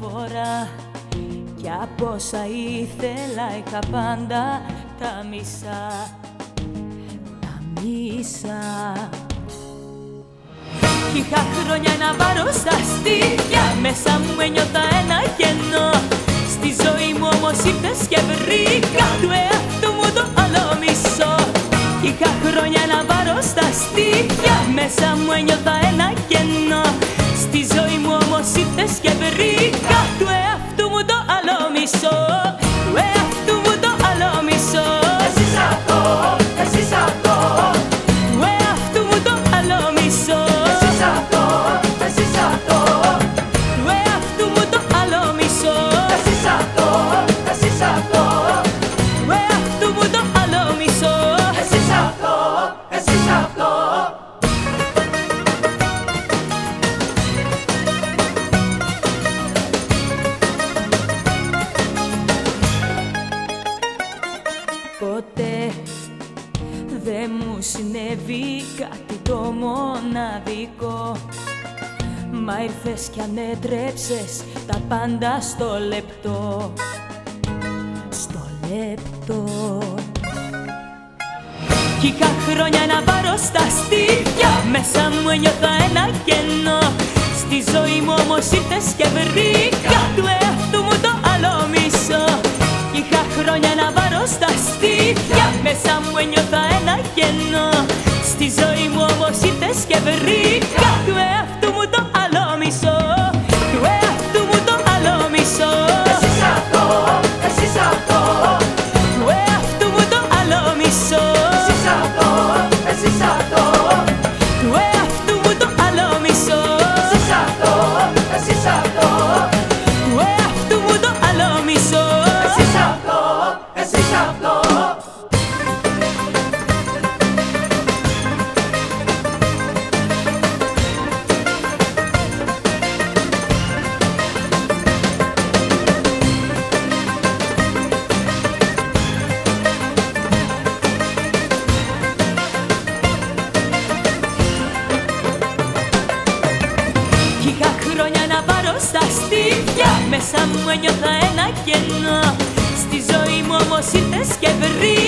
τώρα Κι από όσα ήθελα είχα πάντα τα μισά. Τα μισά. Κι είχα χρόνια να πάρω στα στήθια. Μέσα μου ένιωθα ένα κενό. Στη ζωή μου όμως ήρθες και βρήκα Του εαυτού μου το άλλο μισό. Κι είχα χρόνια να πάρω στα στήθια. Μέσα μου ένιωθα ένα κενό άλλο Ποτέ. Δεν μου συνέβη κάτι το μοναδικό. Μα ήρθες κι ανέτρεψες τα πάντα στο λεπτό. Στο λεπτό. Κι είχα χρόνια να πάρω στα στήθια. Μέσα μου ένιωθα ένα κενό. Στη ζωή μου όμως ήρθες και βρήκα. Του εαυτού στήθια Μέσα μου ένιωθα ένα κενό Στη ζωή μου όμως ήρθες και βρήκα στα στήθια Μέσα μου ένιωθα ένα κενό. Στη ζωή μου όμως ήρθες και βρήκα